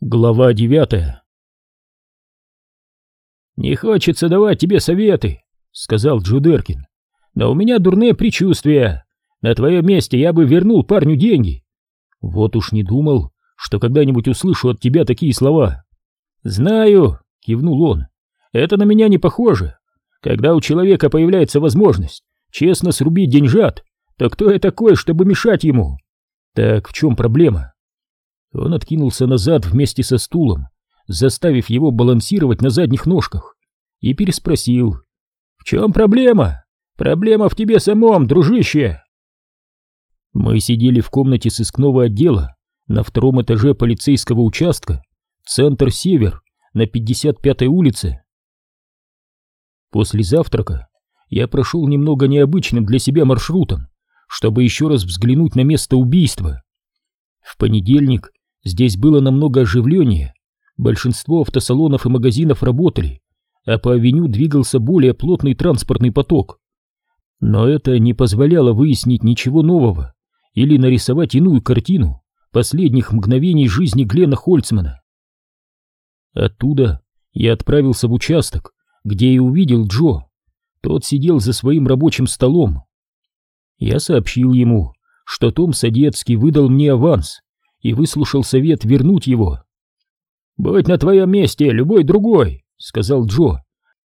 Глава девятая «Не хочется давать тебе советы», — сказал Джо Деркин. «Но у меня дурные предчувствия. На твоем месте я бы вернул парню деньги». «Вот уж не думал, что когда-нибудь услышу от тебя такие слова». «Знаю», — кивнул он. «Это на меня не похоже. Когда у человека появляется возможность честно срубить деньжат, то кто я такой, чтобы мешать ему?» «Так в чем проблема?» Он откинулся назад вместе со стулом, заставив его балансировать на задних ножках, и переспросил. «В чем проблема? Проблема в тебе самом, дружище!» Мы сидели в комнате сыскного отдела на втором этаже полицейского участка, центр Север, на 55-й улице. После завтрака я прошел немного необычным для себя маршрутом, чтобы еще раз взглянуть на место убийства. В понедельник Здесь было намного оживленнее, большинство автосалонов и магазинов работали, а по авеню двигался более плотный транспортный поток. Но это не позволяло выяснить ничего нового или нарисовать иную картину последних мгновений жизни Глена Хольцмана. Оттуда я отправился в участок, где и увидел Джо. Тот сидел за своим рабочим столом. Я сообщил ему, что Том Садецкий выдал мне аванс, и выслушал совет вернуть его. «Будь на твоем месте любой другой», — сказал Джо.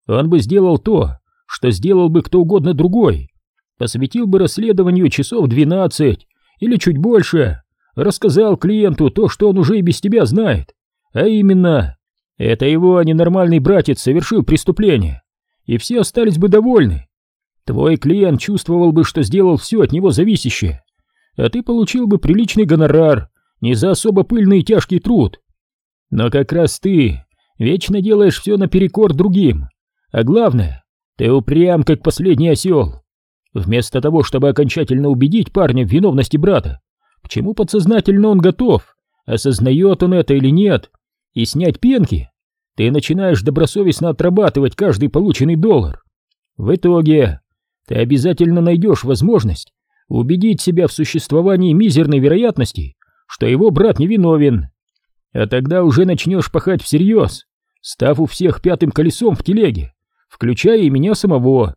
«Он бы сделал то, что сделал бы кто угодно другой. Посвятил бы расследованию часов двенадцать или чуть больше, рассказал клиенту то, что он уже и без тебя знает. А именно, это его ненормальный братец совершил преступление, и все остались бы довольны. Твой клиент чувствовал бы, что сделал все от него зависящее, а ты получил бы приличный гонорар не за особо пыльный и тяжкий труд. Но как раз ты вечно делаешь все наперекор другим. А главное, ты упрям, как последний осел. Вместо того, чтобы окончательно убедить парня в виновности брата, к чему подсознательно он готов, осознает он это или нет, и снять пенки, ты начинаешь добросовестно отрабатывать каждый полученный доллар. В итоге ты обязательно найдешь возможность убедить себя в существовании мизерной вероятности, что его брат невиновен. А тогда уже начнешь пахать всерьез, став у всех пятым колесом в телеге, включая и меня самого.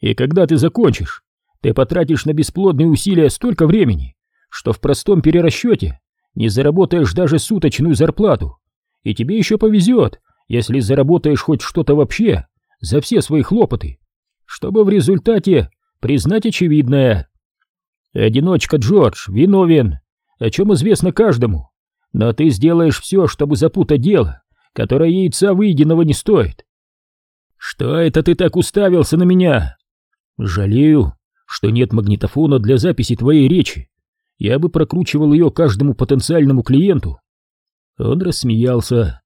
И когда ты закончишь, ты потратишь на бесплодные усилия столько времени, что в простом перерасчете не заработаешь даже суточную зарплату. И тебе еще повезет, если заработаешь хоть что-то вообще за все свои хлопоты, чтобы в результате признать очевидное. Одиночка Джордж виновен, о чем известно каждому, но ты сделаешь все, чтобы запутать дело, которое яйца выеденного не стоит. Что это ты так уставился на меня? Жалею, что нет магнитофона для записи твоей речи. Я бы прокручивал ее каждому потенциальному клиенту. Он рассмеялся.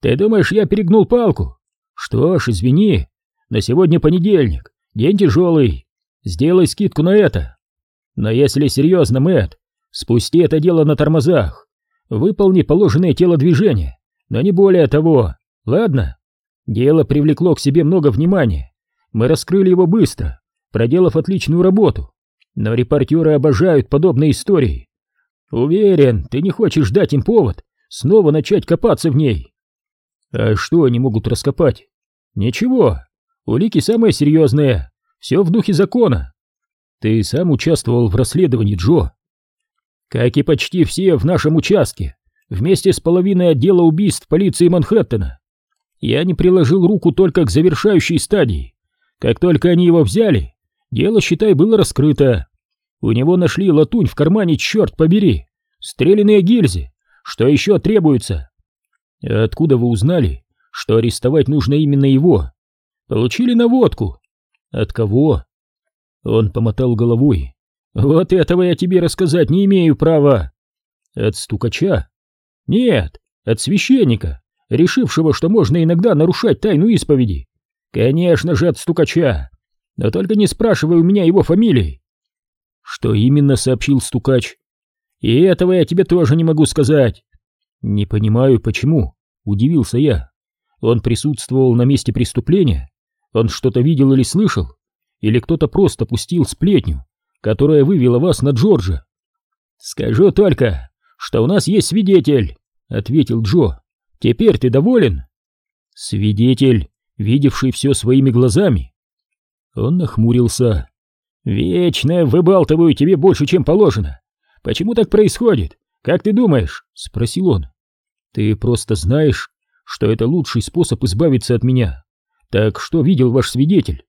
Ты думаешь, я перегнул палку? Что ж, извини, на сегодня понедельник, день тяжелый. Сделай скидку на это. Но если серьезно, Мэтт, Спусти это дело на тормозах. Выполни положенное телодвижение, но не более того. Ладно? Дело привлекло к себе много внимания. Мы раскрыли его быстро, проделав отличную работу. Но репортеры обожают подобные истории. Уверен, ты не хочешь дать им повод снова начать копаться в ней. А что они могут раскопать? Ничего. Улики самые серьезные. Все в духе закона. Ты сам участвовал в расследовании, Джо. Как и почти все в нашем участке, вместе с половиной отдела убийств полиции Манхэттена. Я не приложил руку только к завершающей стадии. Как только они его взяли, дело, считай, было раскрыто. У него нашли латунь в кармане, черт побери, стрелянные гильзы. Что еще требуется? Откуда вы узнали, что арестовать нужно именно его? Получили наводку. От кого? Он помотал головой. Вот этого я тебе рассказать не имею права. От стукача? Нет, от священника, решившего, что можно иногда нарушать тайну исповеди. Конечно же, от стукача. Но только не спрашивай у меня его фамилии. Что именно сообщил стукач? И этого я тебе тоже не могу сказать. Не понимаю, почему, удивился я. Он присутствовал на месте преступления? Он что-то видел или слышал? Или кто-то просто пустил сплетню? Которая вывела вас на Джорджа. Скажу только, что у нас есть свидетель, ответил Джо. Теперь ты доволен? Свидетель, видевший все своими глазами. Он нахмурился. Вечно выбалтываю тебе больше, чем положено. Почему так происходит? Как ты думаешь? Спросил он. Ты просто знаешь, что это лучший способ избавиться от меня. Так что видел ваш свидетель?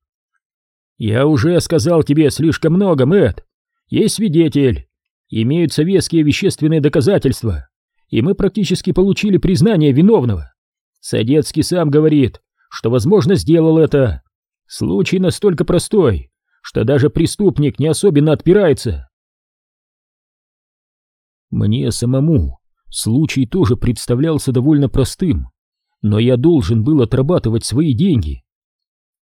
Я уже сказал тебе слишком много, Мэтт. Есть свидетель. Имеются веские вещественные доказательства и мы практически получили признание виновного. Садецкий сам говорит, что, возможно, сделал это. Случай настолько простой, что даже преступник не особенно отпирается. Мне самому случай тоже представлялся довольно простым, но я должен был отрабатывать свои деньги.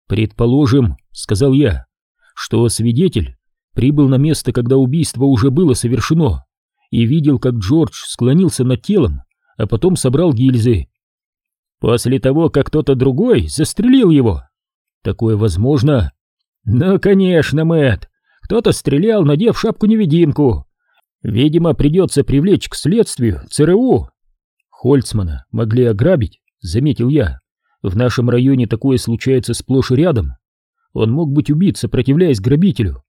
«Предположим, — сказал я, — что свидетель прибыл на место, когда убийство уже было совершено и видел, как Джордж склонился над телом, а потом собрал гильзы. После того, как кто-то другой застрелил его. Такое возможно? Ну, конечно, Мэтт. Кто-то стрелял, надев шапку-невидимку. Видимо, придется привлечь к следствию ЦРУ. Хольцмана могли ограбить, заметил я. В нашем районе такое случается сплошь и рядом. Он мог быть убит, сопротивляясь грабителю.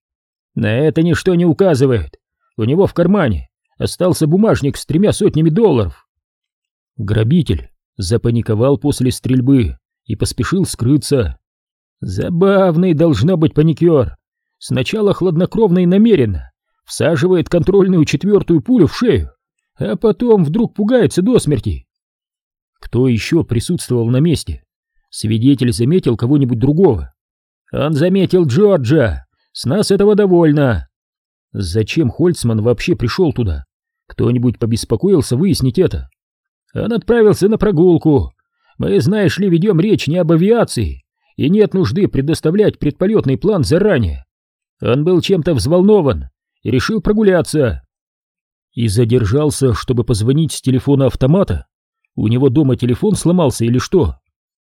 На это ничто не указывает. У него в кармане остался бумажник с тремя сотнями долларов. Грабитель запаниковал после стрельбы и поспешил скрыться. Забавный должно быть паникер. Сначала хладнокровно и намеренно всаживает контрольную четвертую пулю в шею, а потом вдруг пугается до смерти. Кто еще присутствовал на месте? Свидетель заметил кого-нибудь другого. Он заметил Джорджа. С нас этого довольно. Зачем Хольцман вообще пришел туда? Кто-нибудь побеспокоился выяснить это? Он отправился на прогулку. Мы, знаешь ли, ведем речь не об авиации, и нет нужды предоставлять предполетный план заранее. Он был чем-то взволнован и решил прогуляться. И задержался, чтобы позвонить с телефона автомата. У него дома телефон сломался или что?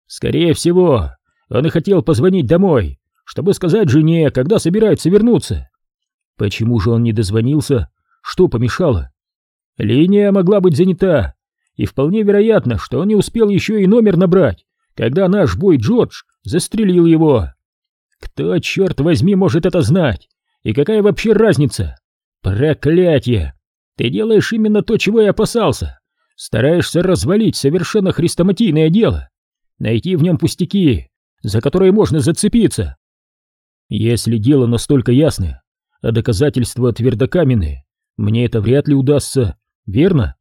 Скорее всего, он и хотел позвонить домой, чтобы сказать жене, когда собирается вернуться. Почему же он не дозвонился? Что помешало? Линия могла быть занята, и вполне вероятно, что он не успел еще и номер набрать, когда наш бой Джордж застрелил его. Кто, черт возьми, может это знать? И какая вообще разница? Проклятье! Ты делаешь именно то, чего я опасался. Стараешься развалить совершенно хрестоматийное дело. Найти в нем пустяки, за которые можно зацепиться. Если дело настолько ясное, а доказательства твердокаменные, мне это вряд ли удастся верно?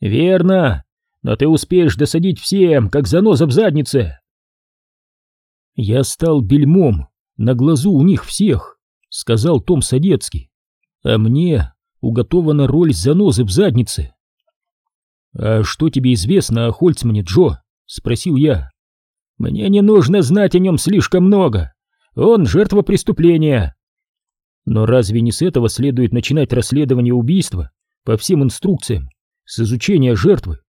Верно, но ты успеешь досадить всем, как заноза в заднице. Я стал бельмом на глазу у них всех, сказал Том Садецкий, а мне уготована роль занозы в заднице. «А что тебе известно о Хольцмане, Джо?» — спросил я. «Мне не нужно знать о нем слишком много. Он жертва преступления». «Но разве не с этого следует начинать расследование убийства по всем инструкциям с изучения жертвы.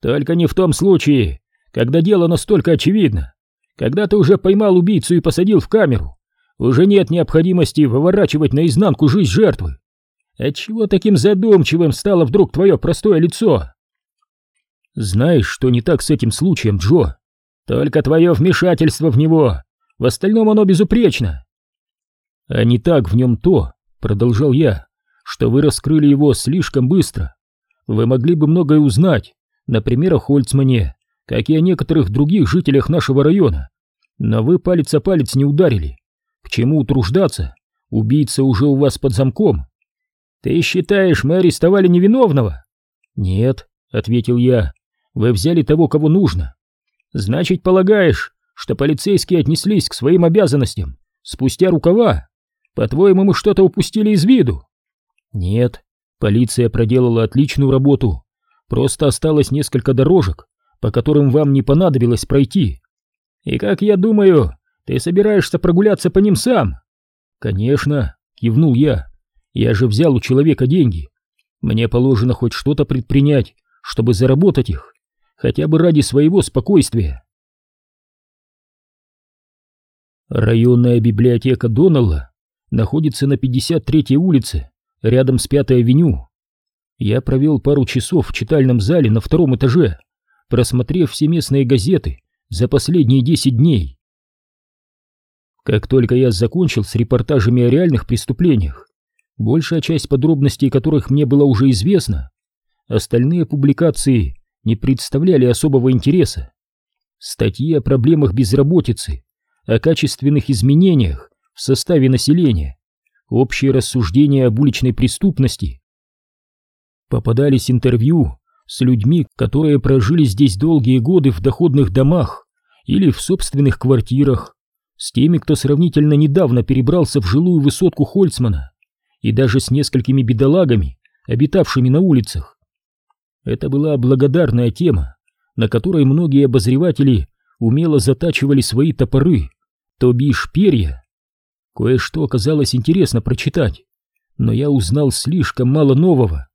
Только не в том случае, когда дело настолько очевидно. Когда ты уже поймал убийцу и посадил в камеру, уже нет необходимости выворачивать наизнанку жизнь жертвы. Отчего таким задумчивым стало вдруг твое простое лицо? Знаешь, что не так с этим случаем, Джо? Только твое вмешательство в него. В остальном оно безупречно. А не так в нем то, продолжал я, что вы раскрыли его слишком быстро. Вы могли бы многое узнать, например, о Хольцмане, как и о некоторых других жителях нашего района. Но вы палец о палец не ударили. К чему утруждаться? Убийца уже у вас под замком. Ты считаешь, мы арестовали невиновного? Нет, ответил я. Вы взяли того, кого нужно. Значит, полагаешь, что полицейские отнеслись к своим обязанностям спустя рукава? По-твоему, мы что-то упустили из виду? Нет, полиция проделала отличную работу. Просто осталось несколько дорожек, по которым вам не понадобилось пройти. И как я думаю, ты собираешься прогуляться по ним сам? Конечно, кивнул я. Я же взял у человека деньги. Мне положено хоть что-то предпринять, чтобы заработать их, хотя бы ради своего спокойствия. Районная библиотека Доналла находится на 53-й улице, рядом с Пятой авеню. Я провел пару часов в читальном зале на втором этаже, просмотрев все местные газеты за последние десять дней. Как только я закончил с репортажами о реальных преступлениях, большая часть подробностей которых мне была уже известна, остальные публикации не представляли особого интереса. Статьи о проблемах безработицы, о качественных изменениях в составе населения, общие рассуждения об уличной преступности. Попадались интервью с людьми, которые прожили здесь долгие годы в доходных домах или в собственных квартирах, с теми, кто сравнительно недавно перебрался в жилую высотку Хольцмана, и даже с несколькими бедолагами, обитавшими на улицах. Это была благодарная тема, на которой многие обозреватели умело затачивали свои топоры, то бишь перья. Кое-что оказалось интересно прочитать, но я узнал слишком мало нового.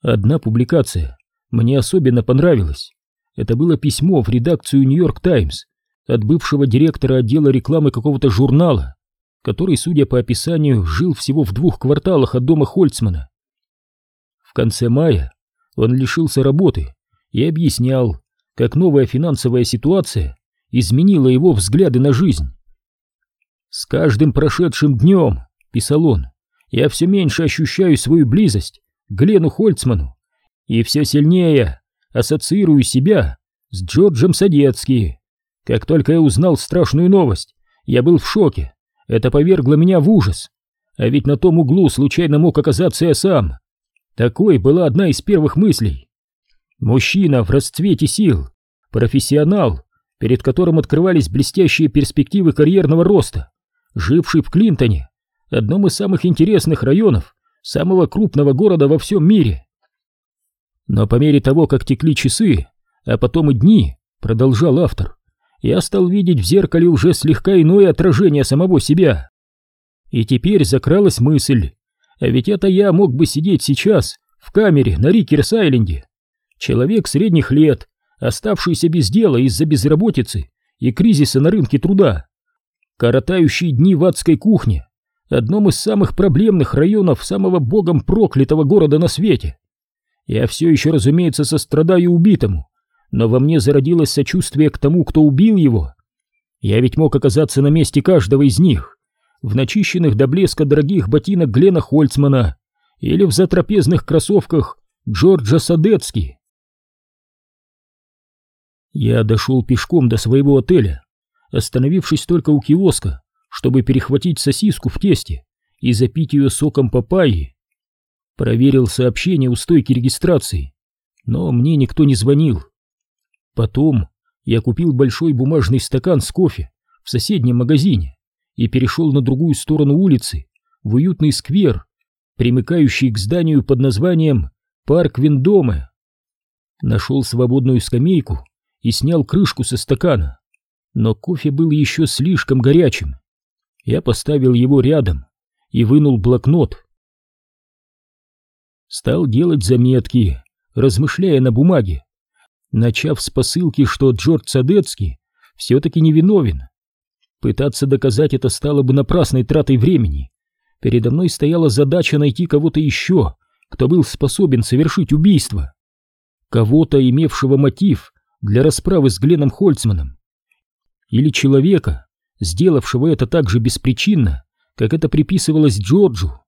Одна публикация мне особенно понравилась. Это было письмо в редакцию «Нью-Йорк Таймс» от бывшего директора отдела рекламы какого-то журнала, который, судя по описанию, жил всего в двух кварталах от дома Хольцмана. В конце мая он лишился работы и объяснял, как новая финансовая ситуация изменила его взгляды на жизнь. «С каждым прошедшим днем», — писал он, — «я все меньше ощущаю свою близость к Глену Хольцману и все сильнее ассоциирую себя с Джорджем Садецки. Как только я узнал страшную новость, я был в шоке. Это повергло меня в ужас. А ведь на том углу случайно мог оказаться я сам. Такой была одна из первых мыслей. Мужчина в расцвете сил, профессионал, перед которым открывались блестящие перспективы карьерного роста, живший в Клинтоне, одном из самых интересных районов самого крупного города во всем мире. Но по мере того, как текли часы, а потом и дни, продолжал автор, я стал видеть в зеркале уже слегка иное отражение самого себя. И теперь закралась мысль, а ведь это я мог бы сидеть сейчас в камере на Рикерс-Айленде. Человек средних лет, оставшийся без дела из-за безработицы и кризиса на рынке труда, коротающий дни в адской кухне, одном из самых проблемных районов самого богом проклятого города на свете. Я все еще, разумеется, сострадаю убитому, но во мне зародилось сочувствие к тому, кто убил его. Я ведь мог оказаться на месте каждого из них, в начищенных до блеска дорогих ботинок Глена Хольцмана или в затрапезных кроссовках Джорджа Садецки. Я дошел пешком до своего отеля, остановившись только у киоска, чтобы перехватить сосиску в тесте и запить ее соком папайи. Проверил сообщение у стойки регистрации, но мне никто не звонил. Потом я купил большой бумажный стакан с кофе в соседнем магазине и перешел на другую сторону улицы, в уютный сквер, примыкающий к зданию под названием «Парк Виндоме». Нашел свободную скамейку и снял крышку со стакана, но кофе был еще слишком горячим. Я поставил его рядом и вынул блокнот. Стал делать заметки, размышляя на бумаге, начав с посылки, что Джордж Садецкий все-таки невиновен. Пытаться доказать это стало бы напрасной тратой времени. Передо мной стояла задача найти кого-то еще, кто был способен совершить убийство. Кого-то, имевшего мотив для расправы с Гленом Хольцманом. Или человека, сделавшего это так же беспричинно, как это приписывалось Джорджу.